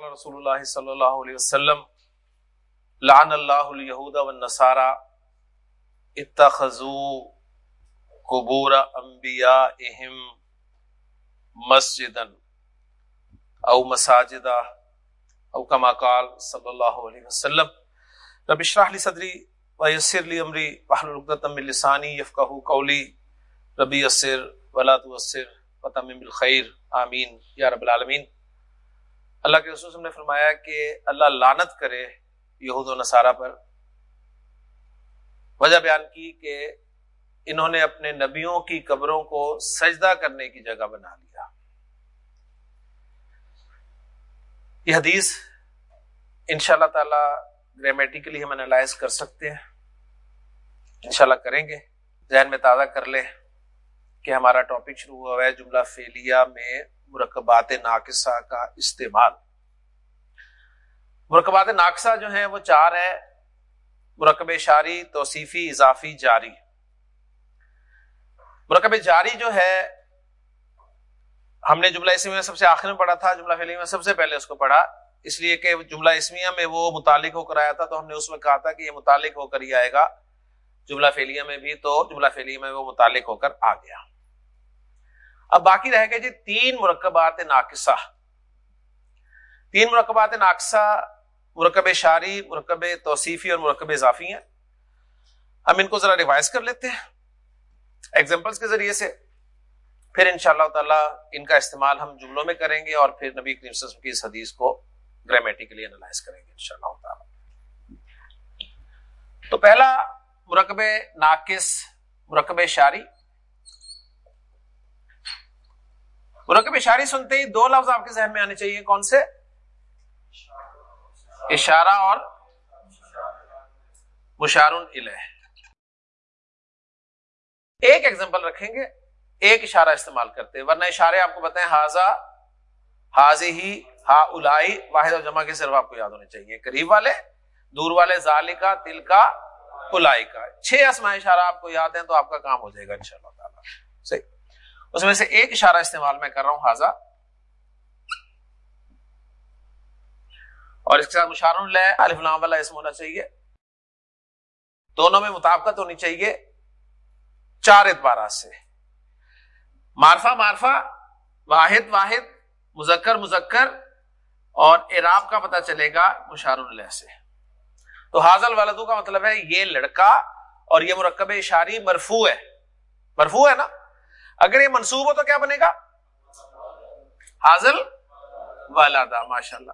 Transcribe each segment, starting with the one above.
قال رسول اللہ صلی اللہ علیہ وسلم، لعن اللہ الیہود والنصارى اتخذوا قبور انبیائہم مسجدا او مساجدا او کما قال صلی اللہ علیہ وسلم۔ رب اشرح لی صدری ویسر لی امری، واحلل عقدۃ من لسانی یفقهوا قولی۔ ربی یسر ولا تؤثر وتمم بالخیر۔ آمین۔ یا رب العالمین۔ اللہ کے رسول نے فرمایا کہ اللہ لانت کرے یہود و نصارہ پر۔ وجہ بیان کی کہ انہوں نے اپنے نبیوں کی قبروں کو سجدہ کرنے کی جگہ بنا لیا۔ یہ حدیث ان شاء اللہ تعالی گرامیٹیکلی ہم انالائز کر سکتے ہیں۔ انشاءاللہ کریں گے۔ ذہن میں تازہ کر لے کہ ہمارا ٹاپک شروع ہوا ہے جملہ فیلیا میں مرکبات ناقصہ کا استعمال۔ مرکبات ناقصہ جو ہیں وہ چار ہیں۔ مرکب شاری، توصیفی، اضافی، جاری۔ مرکب جاری جو ہے، ہم نے جملہ اسمیہ میں سب سے آخر میں پڑھا تھا، جملہ فیلی میں سب سے پہلے اس کو پڑھا۔ اس لیے کہ جملہ اسمیہ میں وہ متعلق ہو کر آیا تھا، تو ہم نے اس میں کہا تھا کہ یہ متعلق ہو کر ہی آئے گا۔ جملہ فیلیا میں بھی تو جملہ فیلیا میں وہ متعلق ہو کر آ گیا۔ اب باقی رہ گئے جی تین مرکبات ناقصہ۔ تین مرکبات ناقصہ مرکب شاری، مرکب توصیفی اور مرکب اضافی ہیں۔ ہم ان کو ذرا ریوائز کر لیتے ہیں۔ ایگزامپلس کے ذریعے سے۔ پھر ان شاء اللہ تعالی ان کا استعمال ہم جملوں میں کریں گے اور پھر نبی کریم صلی اللہ علیہ وسلم کی اس حدیث کو گرامیٹیکلی انالائز کریں گے ان شاء اللہ تعالی۔ تو پہلا، مرکب ناقص، مرکب شاری۔ مرکب شاری سنتے ہی دو لفظ آپ کے ذہن میں آنے چاہیے۔ کون سے؟ اشارہ اور مشارن الہ۔ ایک ایگزامپل رکھیں گے، ایک اشارہ استعمال کرتے ورنہ اشارے آپ کو بتائیں ہاضا حاضی ہی ہا الائی واحد اور جمع کے صرف آپ کو یاد ہونے چاہیے۔ قریب والے، دور والے ظالی کا تل کا الائی کا چھ اسما اشارہ آپ کو یاد ہیں تو آپ کا کام ہو جائے گا ان شاء اللہ تعالیٰ۔ صحیح۔ اس میں سے ایک اشارہ استعمال میں کر رہا ہوں حاضا اور اس کے ساتھ مشار الف لام والا اسم ہونا چاہیے۔ دونوں میں مطابقت ہونی چاہیے چار اعتبارات سے۔ مارفا مارفا واحد واحد، مذکر مذکر، اور اعراب کا پتہ چلے گا مشار اللہ سے۔ تو حاضل والدو کا مطلب ہے یہ لڑکا اور یہ مرکب اشاری مرفو ہے۔ مرفو ہے نا؟ اگر یہ منصوب ہو تو کیا بنے گا؟ حاضل والا ماشاء اللہ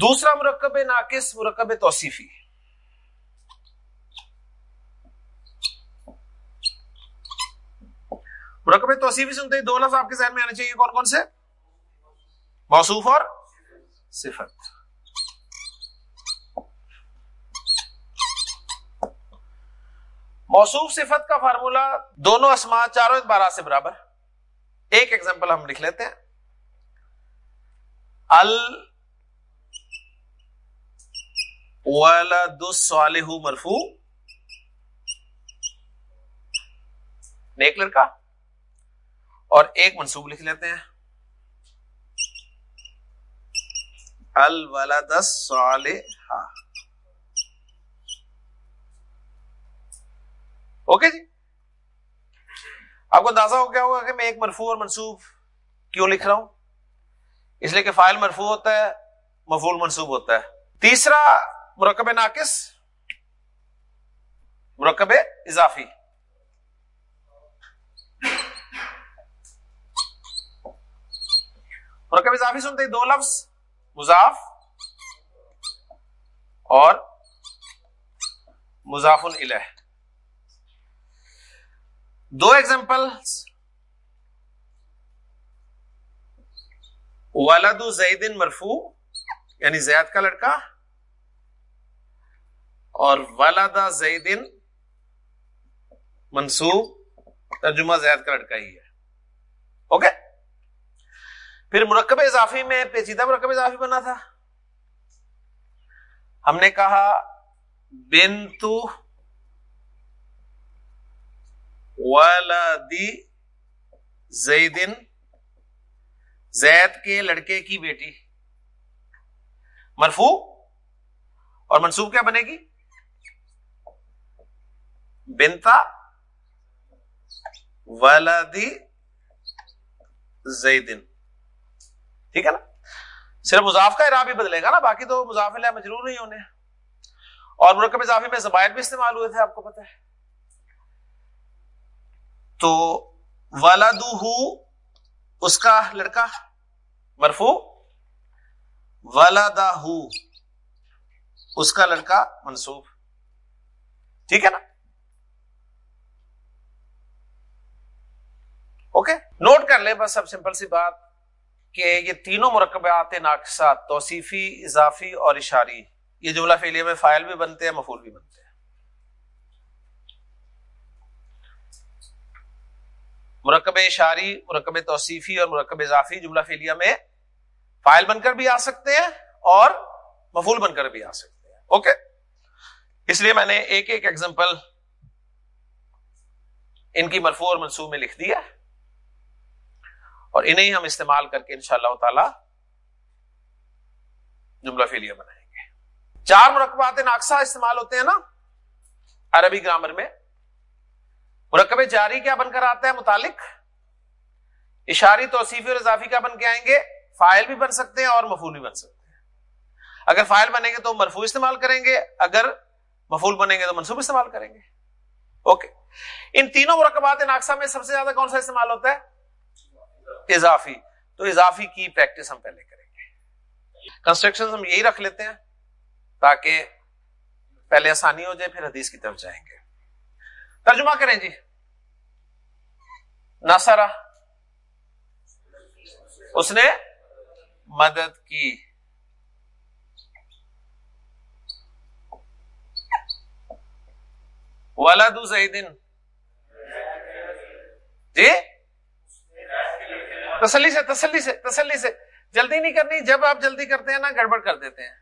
دوسرا مرکب ناقص مرکب توصیفی مرکب توصیفی سنتے ہی دو لفظ آپ کے ذہن میں آنے چاہیے، کون کون سے؟ موصوف اور صفت۔ موصوف صفت کا فارمولا دونوں اسما چاروں اعتبارات سے برابر۔ ایک ایگزامپل ہم لکھ لیتے ہیں۔ ال ولد الصالح مرفو نیک لڑکا؟ اور ایک منصوب لکھ لیتے ہیں. الولد الصالح. اوکے جی؟ آپ کو اندازہ ہو گیا ہوگا کہ میں ایک مرفوع اور منصوب کیوں لکھ رہا ہوں؟ اس لیے کہ فائل مرفوع ہوتا ہے مفول منصوب ہوتا ہے. تیسرا مرکب ناقص، مرکب اضافی۔ مرکب اضافی سنتے دو لفظ، مضاف اور مضاف الہ دو ایگزامپل ولد زیدن مرفو یعنی زید کا لڑکا اور والدہ زیدن منصوب ترجمہ زید کا لڑکا ہی ہے۔ اوکے؟ پھر مرکب اضافی میں پیچیدہ مرکب اضافی بنا تھا۔ ہم نے کہا بنتو والدی زیدن زید کے لڑکے کی بیٹی۔ مرفو اور منصوب کیا بنے گی؟ بنتا ولدی زیدن۔ ٹھیک ہے نا؟ صرف مضاف کا اراب ہی بدلے گا نا، باقی تو مضاف اللہ مجرور نہیں ہونے۔ اور مرکب اضافی میں زبائر بھی استعمال ہوئے تھے، آپ کو پتا ہے۔ تو ولادو اس کا لڑکا مرفو ولادہ اس کا لڑکا منسوخ ٹھیک ہے نا؟ اوکے نوٹ کر لیں بس اب سمپل سی بات کہ یہ تینوں مرکبات ناقصات توصیفی، اضافی اور اشاری، یہ جملہ فیلیا میں فائل بھی بنتے ہیں مفول بھی بنتے ہیں۔ مرکب اشاری، مرکب توصیفی اور مرکب اضافی جملہ فیلیا میں فائل بن کر بھی آ سکتے ہیں اور مفول بن کر بھی آ سکتے ہیں۔ اوکے اس لیے میں نے ایک ایک ایگزامپل ان کی مرفوع اور منصوب میں لکھ دیا اور انہیں ہم استعمال کر کے انشاءاللہ اللہ تعالی جملہ فیلیا بنائیں گے۔ چار مرکبات ناقصہ استعمال ہوتے ہیں نا عربی گرامر میں۔ مرکب جاری کیا بن کر آتا ہے؟ متعلق۔ اشاری، توصیفی اور اضافی کیا بن کے آئیں گے؟ فائل بھی بن سکتے ہیں اور مفول بھی بن سکتے ہیں۔ اگر فائل بنیں گے تو مرفوع استعمال کریں گے، اگر مفول بنیں گے تو منصوب استعمال کریں گے۔ اوکے۔ ان تینوں مرکبات ناقصہ میں سب سے زیادہ کون سا استعمال ہوتا ہے؟ اضافی۔ تو اضافی کی پریکٹس ہم پہلے کریں گے۔ کنسٹرکشن ہم یہی رکھ لیتے ہیں تاکہ پہلے آسانی ہو جائے، پھر حدیث کی طرف جائیں گے۔ ترجمہ کریں جی۔ ناسارا اس نے مدد کی۔ ولاد زیدن۔ جی؟ تسلی سے تسلی سے تسلی سے۔ جلدی نہیں کرنی، جب آپ جلدی کرتے ہیں نا، گڑبڑ کر دیتے ہیں۔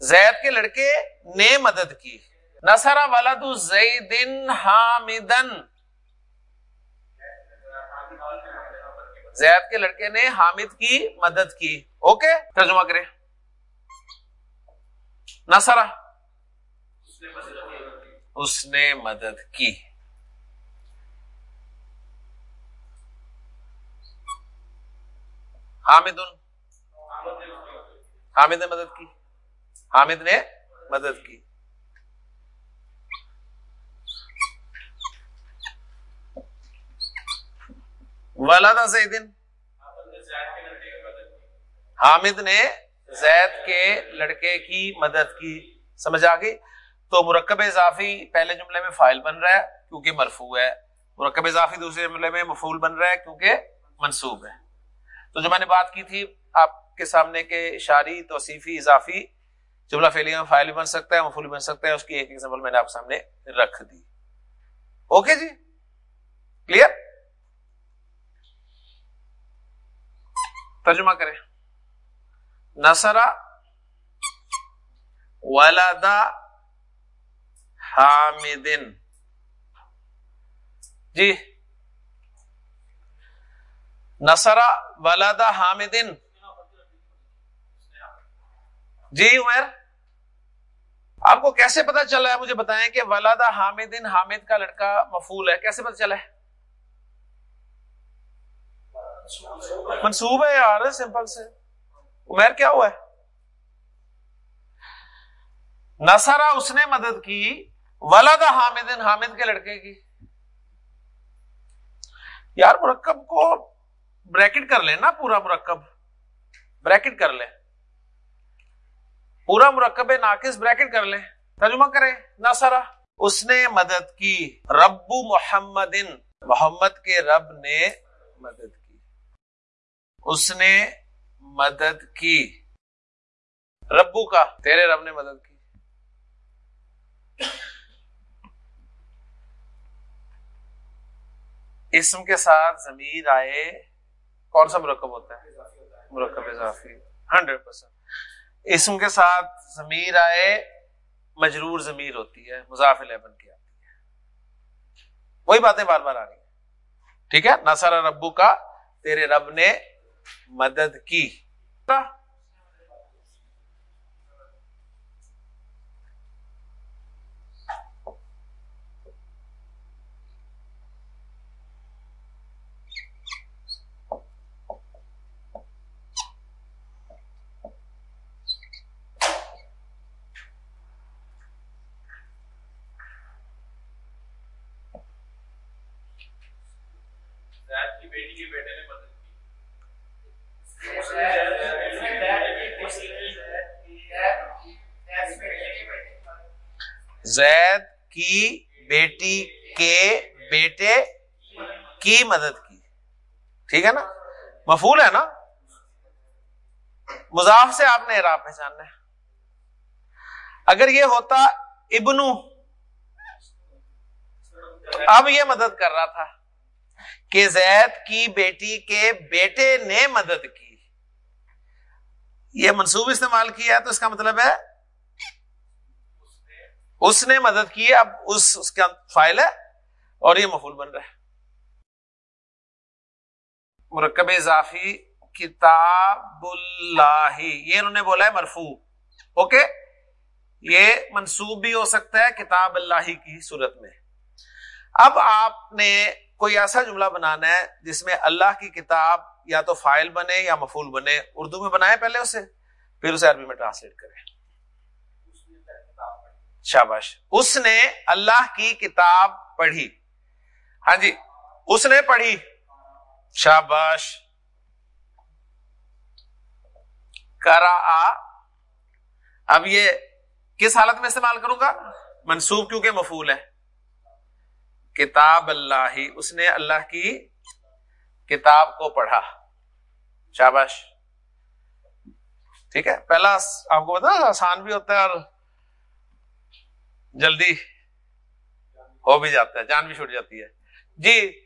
زید کے لڑکے نے مدد کی۔ نسرا ولاد زیدن حامدن۔ زید کے لڑکے نے حامد کی مدد کی۔ اوکے، ترجمہ کرے نسرا اس نے مدد کی۔ حامد حامد نے مدد کی۔ حامد نے مدد کی۔ ولادا زیدن۔ حامد نے زید کے لڑکے کی مدد کی۔ سمجھ آ گئی؟ تو مرکب اضافی پہلے جملے میں فائل بن رہا ہے کیونکہ مرفوع ہے۔ مرکب اضافی دوسرے جملے میں مفول بن رہا ہے کیونکہ منصوب ہے۔ تو جو میں نے بات کی تھی آپ کے سامنے کے اشاری، توصیفی، اضافی جملہ فیلی میں فائل بھی بن سکتا ہے مفول بن سکتا ہے، اس کی ایک ایگزامپل میں نے آپ سامنے رکھ دی۔ اوکے جی؟ کلیئر ترجمہ کریں۔ نسرا ولدا حامدن۔ جی۔ نسرا ولادا حامدن جی عمر؟ آپ کو کیسے پتا چلا ہے؟ مجھے بتائیں کہ ولادا حامدن حامد کا لڑکا مفول ہے۔ کیسے پتا چلا ہے؟ منصوب ہے یار، سمپل سے۔ عمیر کیا ہوا ہے؟ نسرا اس نے مدد کی ولادا حامدن حامد کے لڑکے کی۔ یار، مرکب کو بریکٹ کر لیں نا پورا مرکب. بریکٹ کر لیں. پورا مرکب ناقص بریکٹ کر لیں. ترجمہ کریں. نہ سرا اس نے مدد کی. ربو محمد محمد کے رب نے مدد کی. اس نے مدد کی. ربو کا، تیرے رب نے مدد کی. اسم کے ساتھ ضمیر آئے کون سا مرکب ہوتا ہے؟ مرکب اضافی۔ ہنڈریڈ پرسینٹ اسم کے ساتھ ضمیر آئے، مجرور ضمیر ہوتی ہے، مضاف بن کی آتی ہے۔ وہی باتیں بار بار آ رہی ہیں۔ ٹھیک ہے؟ نسر ربو کا تیرے رب نے مدد کی۔ زید کی بیٹی کے بیٹے کی مدد کی۔ ٹھیک ہے نا؟ مفول ہے نا؟ مضاف سے آپ نے اعراب پہچاننا ہے۔ اگر یہ ہوتا ابنو، اب یہ مدد کر رہا تھا کہ زید کی بیٹی کے بیٹے نے مدد کی۔ یہ منصوب استعمال کیا تو اس کا مطلب ہے اس نے مدد کی اب اس اس کا فائل ہے اور یہ مفول بن رہا ہے۔ مرکب اضافی کتاب اللہ یہ انہوں نے بولا ہے مرفو اوکے؟ یہ منصوب بھی ہو سکتا ہے کتاب اللہ کی صورت میں۔ اب آپ نے کوئی ایسا جملہ بنانا ہے جس میں اللہ کی کتاب یا تو فائل بنے یا مفول بنے، اردو میں بنائے پہلے اسے، پھر اسے عربی میں ٹرانسلیٹ کریں۔ شاباش۔ اس نے اللہ کی کتاب پڑھی۔ ہاں جی اس نے پڑھی۔ شاباش۔ کرا اب یہ کس حالت میں استعمال کروں گا؟ منسوب کیونکہ مفول ہے۔ کتاب اللہ ہی اس نے اللہ کی کتاب کو پڑھا۔ شاباش۔ ٹھیک ہے، پہلا آپ کو بتا آسان بھی ہوتا ہے اور جلدی ہو بھی جاتا ہے، جان بھی چھوٹ جاتی ہے۔ جی۔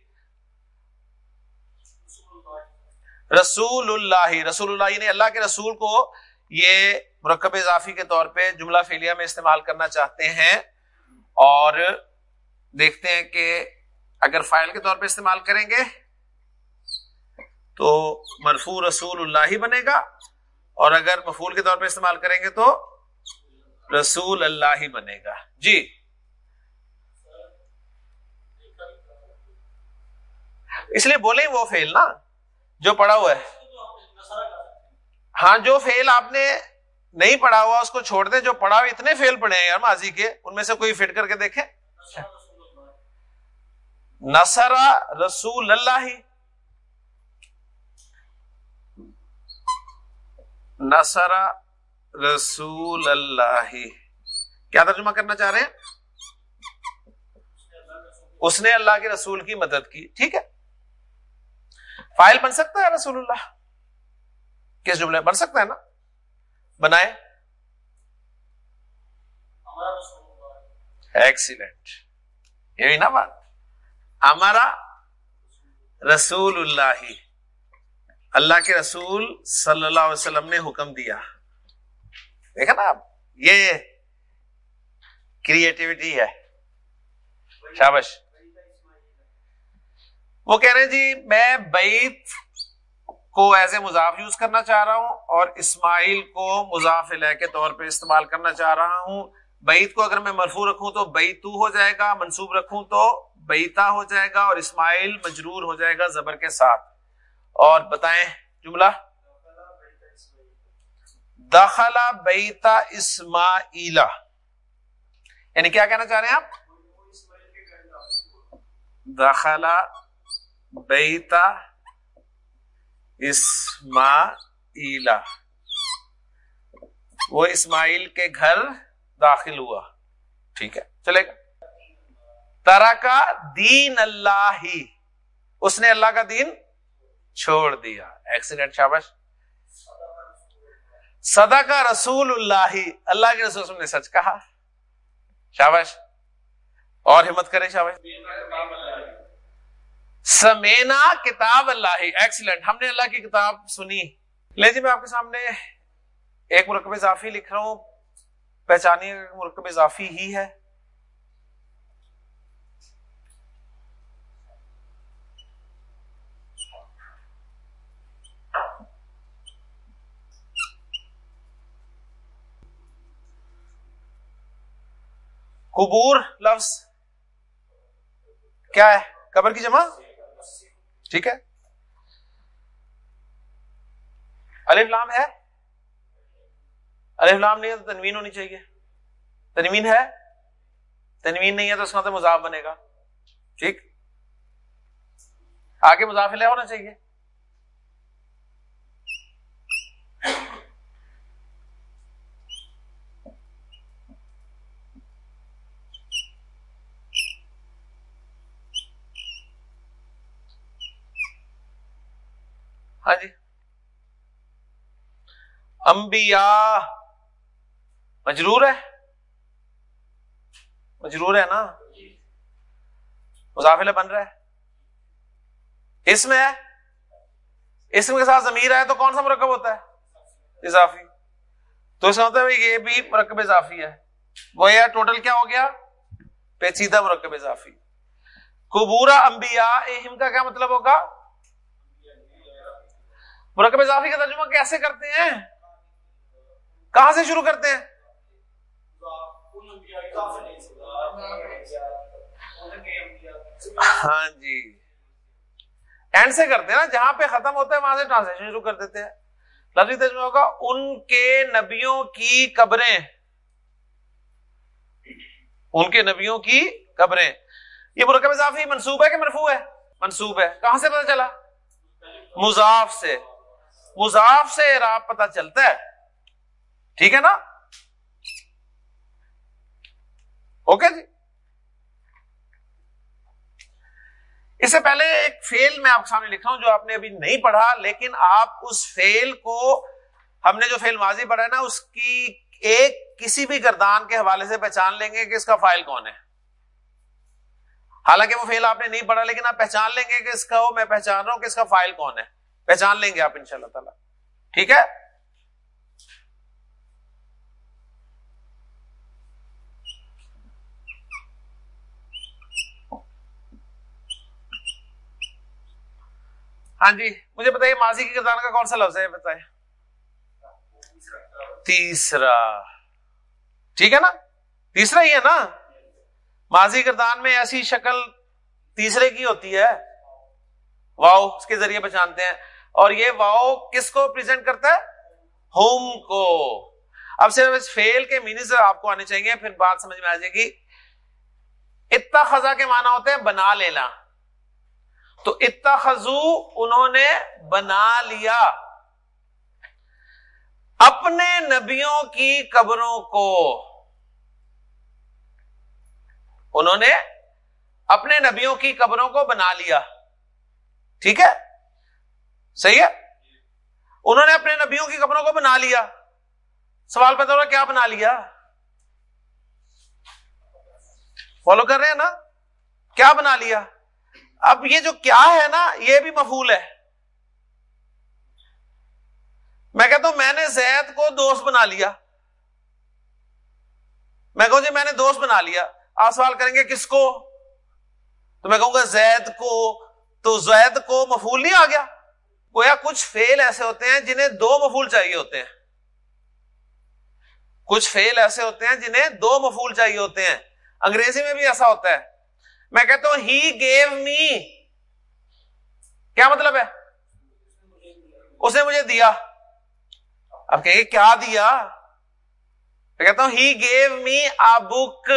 رسول اللہ رسول اللہ نے یعنی اللہ کے رسول کو یہ مرکب اضافی کے طور پہ جملہ فیلیا میں استعمال کرنا چاہتے ہیں اور دیکھتے ہیں کہ اگر فائل کے طور پہ استعمال کریں گے تو مرفو رسول اللہ ہی بنے گا اور اگر مفول کے طور پہ استعمال کریں گے تو رسول اللہ ہی بنے گا۔ جی۔ اس لیے بولے وہ فیل نا، جو پڑا ہوا ہے۔ ہاں جو فیل آپ نے نہیں پڑھا ہوا، اس کو چھوڑ دیں۔ جو پڑھا ہوا، اتنے فیل پڑے ہیں یار ماضی کے، ان میں سے کوئی فٹ کر کے دیکھیں۔ نسرا رسول اللہ ہی۔ نسرا رسول اللہ کیا ترجمہ کرنا چاہ رہے ہیں؟ اس نے اللہ کے رسول کی مدد کی ٹھیک ہے؟ فائل بن سکتا ہے رسول اللہ کس جملے بن سکتا ہے نا؟ بنائے۔ ایکسیلنٹ یہی نا بات۔ ہمارا رسول اللہ اللہ کے رسول صلی اللہ علیہ وسلم نے حکم دیا۔ دیکھا نا آپ؟ یہ کریٹیوٹی ہے۔ شابش وہ کہہ رہے ہیں جی میں بیت کو ایز اے مضاف یوز کرنا چاہ رہا ہوں اور اسماعیل کو مضاف لہ کے طور پہ استعمال کرنا چاہ رہا ہوں۔ بیت کو اگر میں مرفو رکھوں تو بیتو ہو جائے گا، منصوب رکھوں تو بیتا ہو جائے گا اور اسماعیل مجرور ہو جائے گا زبر کے ساتھ۔ اور بتائیں جملہ؟ دخلا بیتا اسماعیلا یعنی کیا کہنا چاہ رہے ہیں آپ؟ دخلا بیتا اسماعیلا وہ اسماعیل کے گھر داخل ہوا. ٹھیک ہے، چلے۔ گا ترا کا دین اللہ. ہی اس نے اللہ کا دین چھوڑ دیا. ایکسیڈنٹ شابش سدا کا رسول اللہ اللہ کے رسول نے سچ کہا۔ شابش اور ہمت کرے شابش سمینا کتاب اللہ ایکسلنٹ ہم نے اللہ کی کتاب سنی۔ لے جی میں آپ کے سامنے ایک مرکب اضافی لکھ رہا ہوں۔ پہچانی مرکب اضافی ہی ہے۔ قبور، لفظ کیا ہے؟ قبر کی جمع؟ ٹھیک ہے۔ الف لام ہے۔ الف لام نہیں ہے تو تنوین ہونی چاہیے۔ تنوین ہے۔ تنوین نہیں ہے تو اس کا مطلب تو مذاف بنے گا۔ ٹھیک۔ آگے مضافلہ ہونا چاہیے ہاں جی انبیاء مجرور ہے؟ مجرور ہے نا؟ مضافلہ بن رہا ہے۔ اس میں ہے؟ اسم کے ساتھ ضمیر ہے تو کون سا مرکب ہوتا ہے؟ اضافی۔ تو اس کا مطلب یہ بھی مرکب اضافی ہے۔ وہ یہ ٹوٹل کیا ہو گیا؟ پیچیدہ مرکب اضافی۔ قبورہ انبیاء اہم کا کیا مطلب ہوگا؟ مرکب اضافی کا ترجمہ کیسے کرتے ہیں؟ کہاں سے شروع کرتے ہیں؟ ہاں جی۔ اینڈ سے کرتے ہیں نا، جہاں پہ ختم ہوتا ہے، وہاں سے ٹرانسلیشن شروع کر دیتے ہیں۔ لفظی ترجمہ ہوگا، ان کے نبیوں کی قبریں۔ ان کے نبیوں کی قبریں۔ یہ مرکب اضافی منصوب ہے کہ مرفوع ہے؟ منصوب ہے۔ کہاں سے پتا چلا؟ مضاف سے۔ مضاف سے راب پتا چلتا ہے۔ ٹھیک ہے نا؟ اوکے جی۔ اس سے پہلے ایک فیل میں آپ کے سامنے لکھ رہا ہوں جو آپ نے ابھی نہیں پڑھا، لیکن آپ اس فیل کو، ہم نے جو فیل ماضی پڑھا ہے نا، اس کی ایک کسی بھی گردان کے حوالے سے پہچان لیں گے کہ اس کا فائل کون ہے۔ حالانکہ وہ فیل آپ نے نہیں پڑھا، لیکن آپ پہچان لیں گے کہ اس کا وہ میں پہچان رہا ہوں کہ اس کا فائل کون ہے۔ پہچان لیں گے آپ ان شاء اللہ تعالی۔ ٹھیک ہے؟ ہاں جی مجھے بتائیے ماضی کی کردار کا کون سا لفظ ہے؟ بتائیں تیسرا۔ ٹھیک ہے نا؟ تیسرا ہی ہے نا؟ ماضی کردان میں ایسی شکل تیسرے کی ہوتی ہے۔ واؤ، اس کے ذریعے پہچانتے ہیں۔ اور یہ واؤ کس کو پریزنٹ کرتا ہے؟ ہوم کو۔ اب صرف اس فیل کے مینز آپ کو آنے چاہیے، پھر بات سمجھ میں آ جائے گی۔ اتنا خزا کے معنی ہوتے ہیں بنا لینا۔ تو اتخذو، انہوں نے بنا لیا۔ اپنے نبیوں کی قبروں کو۔ انہوں نے اپنے نبیوں کی قبروں کو بنا لیا۔ ٹھیک ہے؟ صحیح ہے؟ انہوں نے اپنے نبیوں کی قبروں کو بنا لیا۔ سوال پیدا ہو رہا کیا بنا لیا؟ فالو کر رہے ہیں نا؟ کیا بنا لیا؟ اب یہ جو کیا ہے نا، یہ بھی مفول ہے۔ میں کہتا ہوں، میں نے زید کو دوست بنا لیا۔ میں کہوں جی میں نے دوست بنا لیا۔ آپ سوال کریں گے، کس کو؟ تو میں کہوں گا، زید کو۔ تو زید کو مفول نہیں آ گیا؟ گویا کچھ فیل ایسے ہوتے ہیں جنہیں دو مفول چاہیے ہوتے ہیں۔ کچھ فیل ایسے ہوتے ہیں جنہیں دو مفول چاہیے ہوتے ہیں۔ انگریزی میں بھی ایسا ہوتا ہے۔ میں کہتا ہوں ہی گیو می کیا مطلب ہے؟ اس نے مجھے دیا۔ اب کہ کیا دیا؟ میں کہتا ہوں ہی گیو می آ بک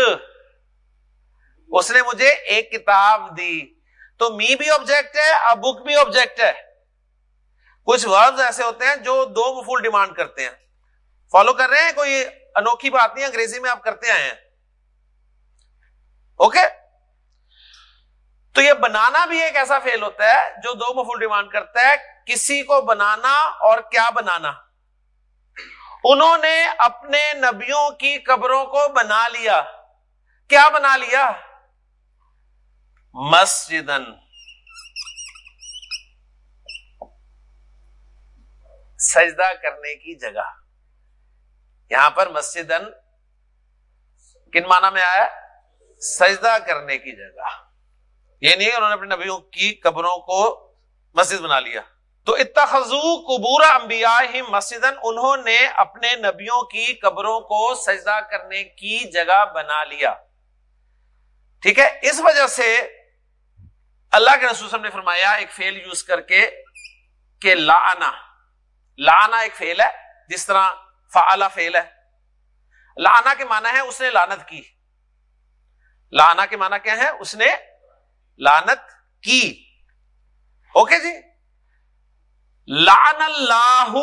اس نے مجھے ایک کتاب دی۔ تو می بھی آبجیکٹ ہے ا بک بھی آبجیکٹ ہے۔ کچھ ورڈ ایسے ہوتے ہیں جو دو مفول ڈیمانڈ کرتے ہیں۔ فالو کر رہے ہیں کوئی انوکھی بات نہیں، انگریزی میں آپ کرتے آئے ہیں۔ Okay okay? تو یہ بنانا بھی ایک ایسا فیل ہوتا ہے جو دو مفول ڈیمانڈ کرتا ہے کسی کو بنانا اور کیا بنانا۔ انہوں نے اپنے نبیوں کی قبروں کو بنا لیا۔ کیا بنا لیا؟ مسجد سجدہ کرنے کی جگہ۔ یہاں پر مسجد کن معنی میں آیا؟ سجدہ کرنے کی جگہ۔ یہ نہیں انہوں نے اپنے نبیوں کی قبروں کو مسجد بنا لیا۔ تو اتخذو قبور انبیاء ہی مسجد انہوں نے اپنے نبیوں کی قبروں کو سجدہ کرنے کی جگہ بنا لیا۔ ٹھیک ہے؟ اس وجہ سے اللہ کے رسول نے فرمایا، ایک فیل یوز کر کے کہ لانا لانا ایک فیل ہے، جس طرح فعلا فیل ہے۔ لانا کے معنی ہے اس نے لانت کی۔ لانا کے معنی کیا ہے؟ اس نے لانت کی۔ اوکے جی؟ لان اللہ۔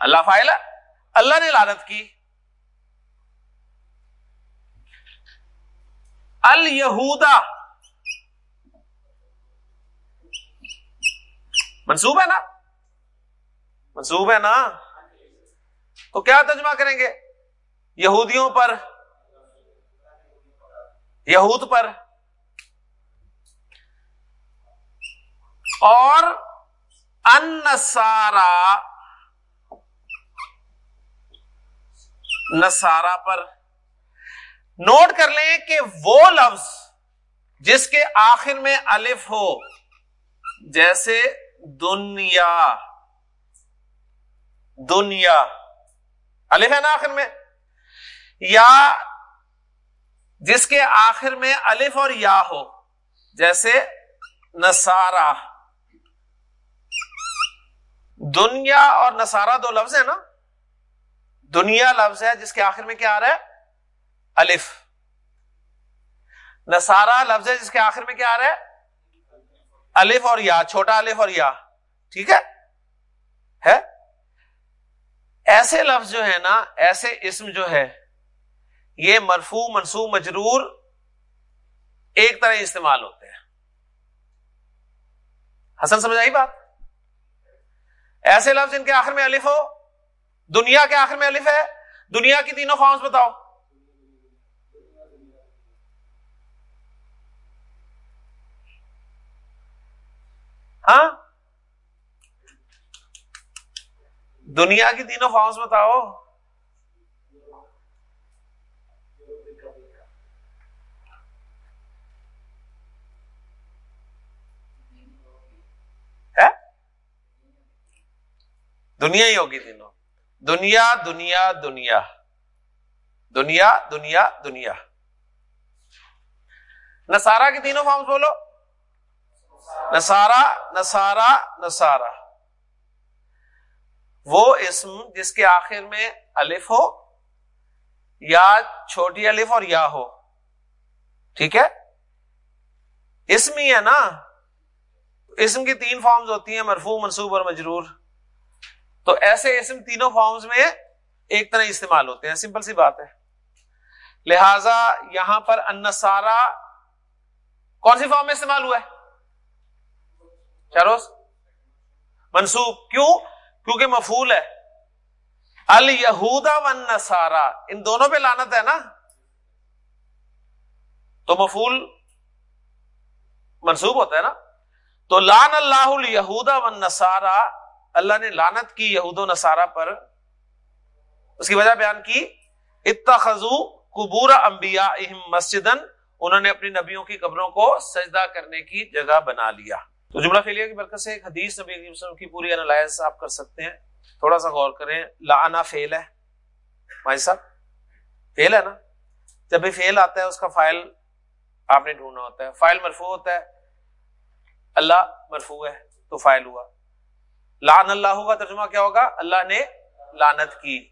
اللہ فائل اللہ نے لانت کی۔ الہودا منصوب ہے نا؟ منصوب ہے نا؟ تو کیا ترجمہ کریں گے؟ یہودیوں پر۔ یہود پر۔ اور ان نسارا پر۔ نوٹ کر لیں کہ وہ لفظ جس کے آخر میں الف ہو، جیسے دنیا دنیا۔ الف ہے نا آخر میں۔ یا جس کے آخر میں الف اور یا ہو، جیسے نسارا دنیا اور نسارا دو لفظ ہیں نا؟ دنیا لفظ ہے جس کے آخر میں کیا آ رہا ہے؟ الف۔ نسارا لفظ ہے جس کے آخر میں کیا آ رہا ہے؟ الف اور یا، چھوٹا الف اور یا۔ ٹھیک ہے؟ ہے؟ ایسے لفظ جو ہے نا، ایسے اسم جو ہے یہ مرفو منصوب، مجرور ایک طرح استعمال ہوتے ہیں۔ حسن سمجھ آئی بات؟ ایسے لفظ ان کے آخر میں الف ہو، دنیا کے آخر میں الف ہے، دنیا کی تینوں فارمس بتاؤ۔ ہاں؟ دنیا کی تینوں فارمس بتاؤ۔ دنیا ہی ہوگی تینوں۔ دنیا دنیا دنیا۔ دنیا دنیا دنیا۔ نسارا کی تینوں فارمس بولو۔ نسارا نسارا نسارا وہ اسم جس کے آخر میں الف ہو، یا چھوٹی الف اور یا ہو۔ ٹھیک ہے؟ اسم ہی ہے نا۔ اسم کی تین فارمز ہوتی ہیں مرفو منصوب اور مجرور۔ تو ایسے اسم تینوں فارمز میں ایک طرح استعمال ہوتے ہیں سمپل سی بات ہے۔ لہذا یہاں پر انسارا کون سی فارم میں استعمال ہوا ہے؟ چاروس منسوب۔ کیوں؟ کیونکہ مفول ہے۔ الہودا ون نسارا ان دونوں پہ لانت ہے نا۔ تو مفول منسوب ہوتا ہے نا۔ تو لان اللہ الہودا ون نسارا اللہ نے لانت کی یہود و نصارہ پر۔ اس کی وجہ بیان کی، اتخذو قبور انبیاء مسجد انہوں نے اپنی نبیوں کی قبروں کو سجدہ کرنے کی جگہ بنا لیا۔ تو جملہ فیلیا کی برکت سے ایک حدیث نبی وسلم کی پوری انالائز آپ کر سکتے ہیں۔ تھوڑا سا غور کریں لانا فیل ہے۔ بھائی صاحب فیل ہے نا؟ جب بھی فیل آتا ہے، اس کا فائل آپ نے ڈھونڈنا ہوتا ہے۔ فائل مرفوع ہوتا ہے۔ اللہ مرفوع ہے تو فائل ہوا۔ لان اللہ ہوگا ترجمہ کیا ہوگا؟ اللہ نے لانت کی۔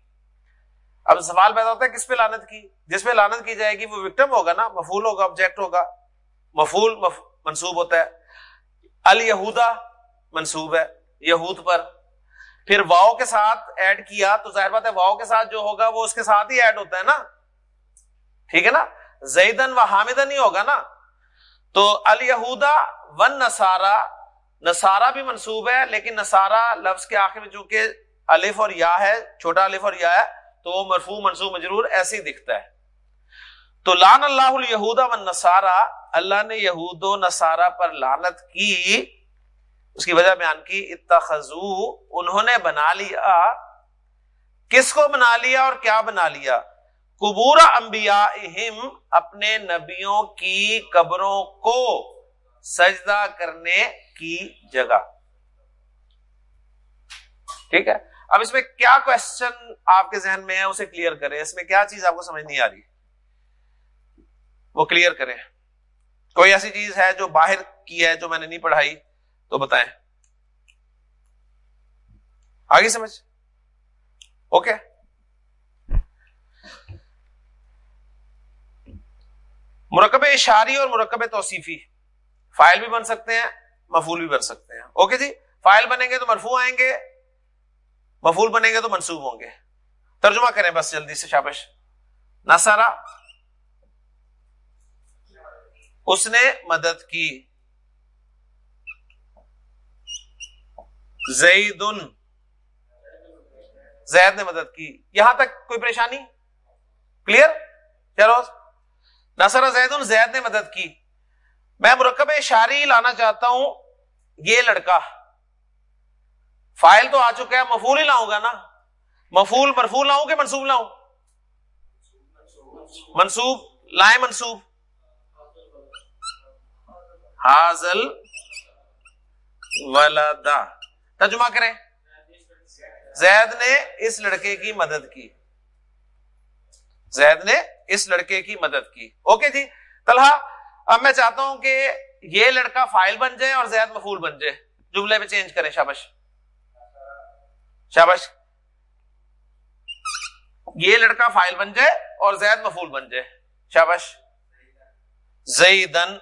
اب سوال پیدا ہوتا ہے، کس پہ لانت کی؟ جس پہ لانت کی جائے گی، وہ وکٹم ہوگا نا؟ مفول ہوگا آبجیکٹ ہوگا۔ مفول مف... منصوب ہوتا ہے۔ الہودا منصوب ہے، یہود پر۔ پھر واؤ کے ساتھ ایڈ کیا، تو ظاہر بات ہے، واؤ کے ساتھ جو ہوگا، وہ اس کے ساتھ ہی ایڈ ہوتا ہے نا؟ ٹھیک ہے نا؟ زیدن و حامدن ہی ہوگا نا؟ تو الہودا ون نسارا نسارا بھی منصوب ہے، لیکن نسارا لفظ کے آخر میں چونکہ الف اور یا ہے، چھوٹا الف اور یا ہے، تو وہ مرفو منصوب مجرور ایسے ہی دکھتا ہے۔ تو لان اللہ الہودا و نسارا اللہ نے یہود و نصارہ پر لانت کی، اس کی وجہ بیان کی، اتخذو، انہوں نے بنا لیا۔ کس کو بنا لیا اور کیا بنا لیا؟ قبور انبیاء اپنے نبیوں کی قبروں کو سجدہ کرنے کی جگہ۔ ٹھیک ہے؟ اب اس میں کیا کوشچن آپ کے ذہن میں ہے؟ اسے کلیئر کریں۔ اس میں کیا چیز آپ کو سمجھ نہیں آ رہی؟ وہ کلیئر کریں۔ کوئی ایسی چیز ہے جو باہر کی ہے جو میں نے نہیں پڑھائی؟ تو بتائیں۔ آگے سمجھ؟ اوکے؟ مرکب اشاری اور مرکب توصیفی۔ فائل بھی بن سکتے ہیں۔ مفول بھی بن سکتے ہیں۔ اوکے جی؟ فائل بنیں گے تو مرفو آئیں گے مفول بنیں گے تو منسوب ہوں گے۔ ترجمہ کریں بس جلدی سے شابش۔ نسارا اس نے مدد کی۔ زید زید نے مدد کی۔ یہاں تک کوئی پریشانی؟ کلیئر چلو نسرا زید زید نے مدد کی۔ میں مرکب شاری لانا چاہتا ہوں۔ یہ لڑکا فائل تو آ چکا ہے مفول ہی لاؤں گا نا۔ مفول مرفول لاؤں کہ منصوب لاؤں منصوب لائے منصوب حاضل ولدا۔ ترجمہ کریں۔ زید نے اس لڑکے کی مدد کی۔ زید نے اس لڑکے کی مدد کی۔ اوکے جی طلحہ، اب میں چاہتا ہوں کہ یہ لڑکا فائل بن جائے اور زید مفول بن جائے۔ جملے میں چینج کریں، شابش۔ شابش۔ یہ لڑکا فائل بن جائے اور زید مفول بن جائے۔ شابش۔ زیدن۔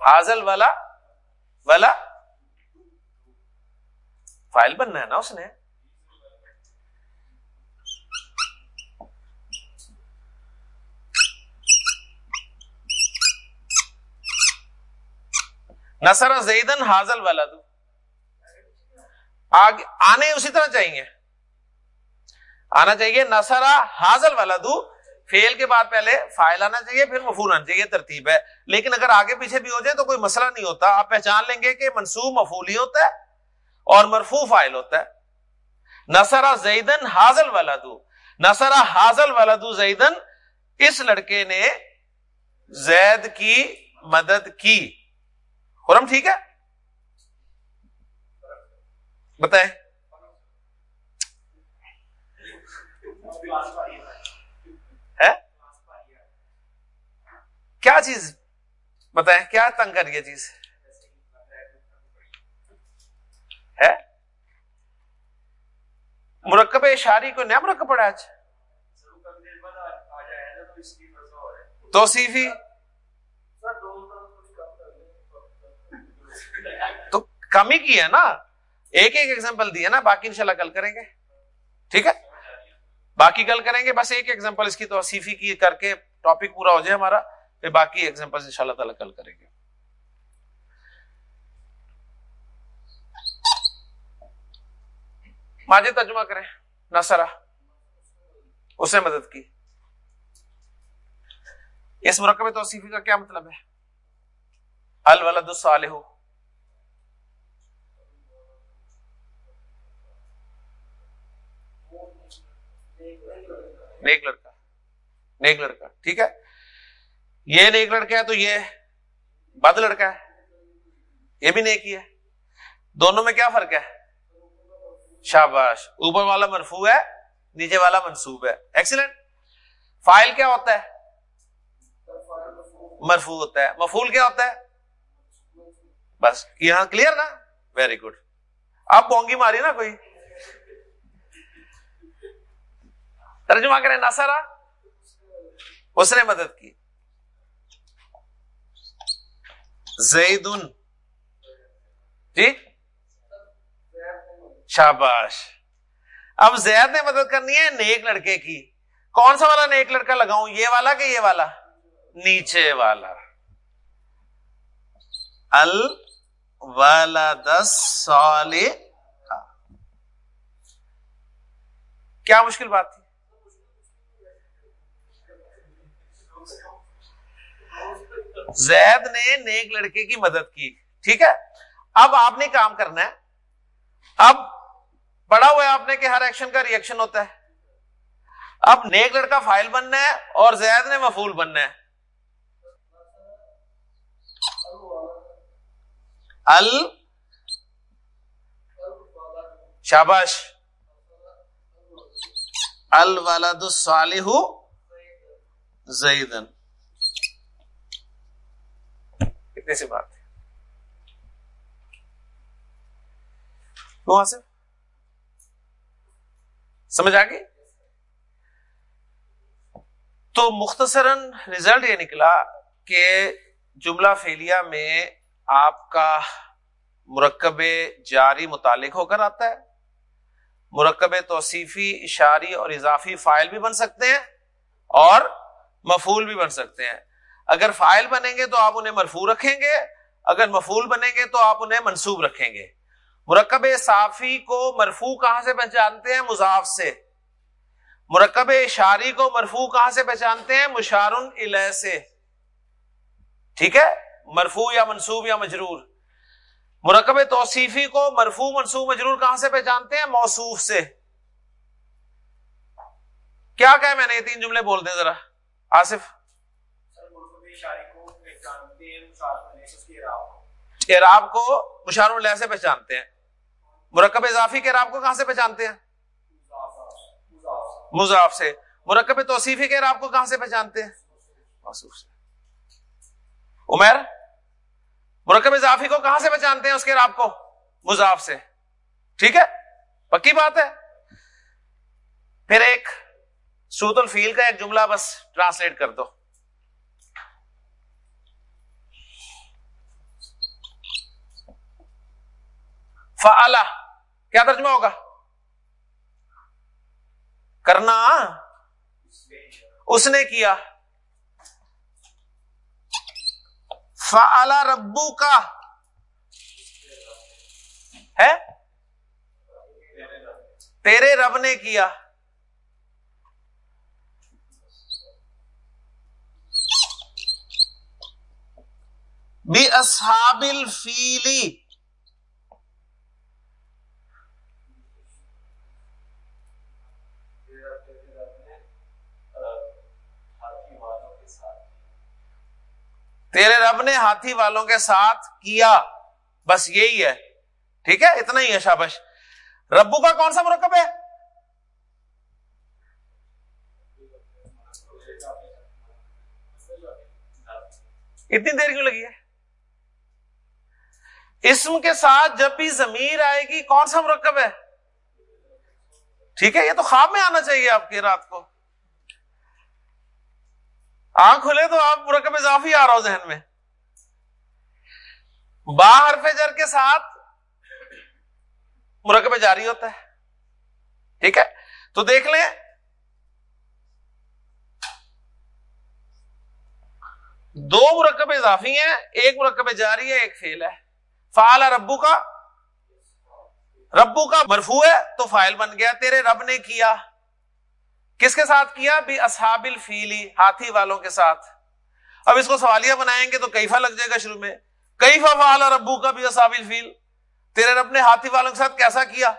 حاضل والا والا۔ فائل بننا ہے نا اس نے۔ نسر زیدن حاضل والا دو آنے اسی طرح چاہیے۔ آنا چاہیے نسرا حاضل والا دو فیل کے بعد پہلے فائل آنا چاہیے، پھر مفول آنا چاہیے، ترتیب ہے۔ لیکن اگر آگے پیچھے بھی ہو جائے تو کوئی مسئلہ نہیں ہوتا۔ آپ پہچان لیں گے کہ منصوب مفول ہی ہوتا ہے اور مرفو فائل ہوتا ہے۔ نسرا زیدن حاضل ولادو نسرا حاضل ولادو زیدن، اس لڑکے نے زید کی مدد کی۔ خرم ٹھیک ہے بتائیں۔ کیا چیز؟ بتائیں، کیا تنگ کر یہ چیز؟ ہے مرکب اشاری کو نیا مرکب پڑا آج؟ توصیفی تو کم ہی کی ہے نا، ایک ایک ایگزامپل دی ہے نا، باقی انشاءاللہ کل کریں گے۔ ٹھیک ہے؟ باقی کل کریں گے، بس ایک ایگزامپل اس کی توصیفی کی کر کے ٹاپک پورا ہو جائے ہمارا۔ پھر باقی ایگزامپل ان شاء اللہ تعالی کل کریں گے۔ ماجد ترجمہ کریں۔ نسرا اس نے مدد کی۔ اس مرکب توصیفی کا کیا مطلب ہے؟ الولد الصالح۔ نیک لڑکا نیک لڑکا ٹھیک ہے؟ یہ نیک لڑکا ہے تو یہ بد لڑکا ہے۔ یہ بھی نیک ہی ہے۔ دونوں میں کیا فرق ہے؟ شاباش، اوپر والا مرفو ہے، نیچے والا منصوب ہے۔ ایکسیلنٹ فائل کیا ہوتا ہے؟ مرفو ہوتا ہے۔ مفول کیا ہوتا ہے؟ بس، یہاں کلیئر نا؟ ویری گڈ آپ بونگی ماری نا کوئی؟ ترجمہ کریں ناسارا اس نے مدد کی۔ زیدن۔ جی؟ شاباش۔ اب زید نے مدد کرنی ہے نیک لڑکے کی۔ کون سا والا نیک لڑکا لگاؤں؟ یہ والا کہ یہ والا؟ نیچے والا۔ ال والا دس سال کیا مشکل بات تھی؟ زید نے نیک لڑکے کی مدد کی۔ ٹھیک ہے؟ اب آپ نے کام کرنا ہے۔ اب پڑھا ہوا ہے آپ نے کہ ہر ایکشن کا ریئیکشن ہوتا ہے۔ اب نیک لڑکا فائل بننا ہے اور زید نے مفول بننا ہے۔ ال شاباش۔ الولد الصالح زیدن۔ کتنے سی بات ہے؟ وہاں سے سمجھ آ گئی؟ تو مختصراً رزلٹ یہ نکلا کہ جملہ فیلیا میں آپ کا مرکب جاری متعلق ہو کر آتا ہے۔ مرکب توصیفی، اشاری اور اضافی فائل بھی بن سکتے ہیں اور مفول بھی بن سکتے ہیں۔ اگر فائل بنیں گے تو آپ انہیں مرفو رکھیں گے، اگر مفول بنیں گے تو آپ انہیں منصوب رکھیں گے۔ مرکب صافی کو مرفو کہاں سے پہچانتے ہیں؟ مضاف سے۔ مرکب اشاری کو مرفو کہاں سے پہچانتے ہیں؟ مشارن الہ سے۔ ٹھیک ہے؟ مرفو یا منصوب یا مجرور۔ مرکب توصیفی کو مرفو منصوب، مجرور کہاں سے پہچانتے ہیں؟ موصوف سے۔ کیا کہ میں نے؟ یہ تین جملے بول دیں ذرا۔ آصف؟ اعراب کو مشار اللہ سے پہچانتے ہیں۔ مرکب اضافی کے اعراب کو کہاں سے پہچانتے ہیں؟ مضاف سے۔ مرکب توصیفی کے اعراب کو کہاں سے پہچانتے ہیں؟ موصوف سے۔ عمیر مرکب اضافی کو کہاں سے پہچانتے ہیں اس کے اعراب کو؟ مضاف سے۔ ٹھیک ہے؟ پکی بات ہے؟ پھر ایک سوت الفیل کا ایک جملہ بس ٹرانسلیٹ کر دو۔ فعلا، کیا ترجمہ ہوگا؟ کرنا۔ اس نے کیا۔ فعلا ربو کا ہے؟ تیرے رب نے کیا۔ بھی اصحاب الفیلی تیرے رب نے ہاتھی والوں کے ساتھ کیا۔ بس یہی ہے۔ ٹھیک ہے؟ اتنا ہی ہے شابش۔ ربو کا کون سا مرکب ہے؟ اتنی دیر کیوں لگی ہے؟ اسم کے ساتھ جب بھی ضمیر آئے گی، کون سا مرکب ہے؟ ٹھیک ہے، یہ تو خواب میں آنا چاہیے آپ کی رات کو۔ آنکھ کھلے تو آپ مرکب اضافی آ رہا ہو ذہن میں۔ با حرف جر کے ساتھ مرکب جاری ہوتا ہے۔ ٹھیک ہے؟ تو دیکھ لیں۔ دو مرکب اضافی ہیں، ایک مرکب جاری ہے، ایک فیل ہے۔ فعال ربو کا ربو کا مرفو ہے تو فائل بن گیا۔ تیرے رب نے کیا۔ کس کے ساتھ کیا؟ بھی اصحاب الفیلی، ہاتھی والوں کے ساتھ۔ اب اس کو سوالیہ بنائیں گے تو کیفا لگ جائے گا شروع میں۔ کیفا فعال ربو کا بھی اصحاب الفیل۔ تیرے رب نے ہاتھی والوں کے ساتھ کیسا کیا؟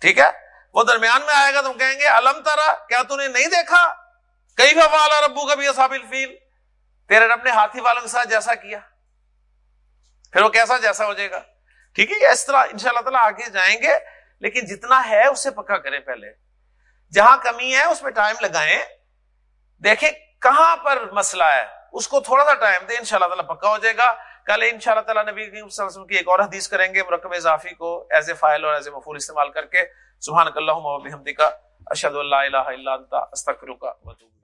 ٹھیک ہے؟ وہ درمیان میں آئے گا تم کہیں گے الم ترا، کیا تم نے نہیں دیکھا؟ کئی فوال ربو کا بھی اصابل فیل تیرے رب نے ہاتھی والوں کے ساتھ جیسا کیا۔ پھر وہ کیسا جیسا ہو جائے گا؟ ٹھیک ہے، اس طرح ان شاء اللہ تعالیٰ آگے جائیں گے، لیکن جتنا ہے اسے پکا کریں پہلے۔ جہاں کمی ہے، اس پہ ٹائم لگائیں۔ دیکھیں کہاں پر مسئلہ ہے۔ اس کو تھوڑا سا ٹائم دیں ان شاء اللہ تعالیٰ پکا ہو جائے گا۔ کل ان شاء اللہ تعالیٰ نبی کی ایک اور حدیث کریں گے، مرکب اضافی کو ایز اے فائل اور ایز اے مفول استعمال کر کے۔ سبحان اللہ کا اشد اللہ الہ الا انت، استغفرک و اتوب